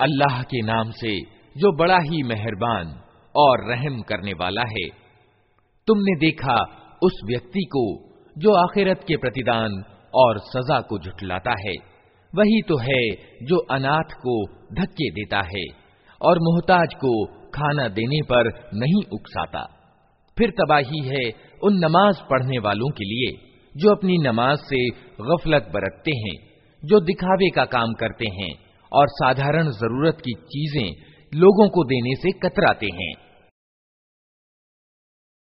अल्लाह के नाम से जो बड़ा ही मेहरबान और रहम करने वाला है, तुमने देखा उस व्यक्ति को जो आखिरत के प्रतिदान और सजा को झुठलाता है। वही तो है जो अनाथ को धक्के देता है और मोहताज को खाना देने पर नहीं उकसाता। फिर तबाही है उन नमाज़ पढ़ने वालों के लिए। जो अपनी नमाज़ से गफलत बरतते हैं, जो दिखावे का काम करते हैं और साधारण ज़रूरत की चीज़ें लोगों को देने से कतराते हैं।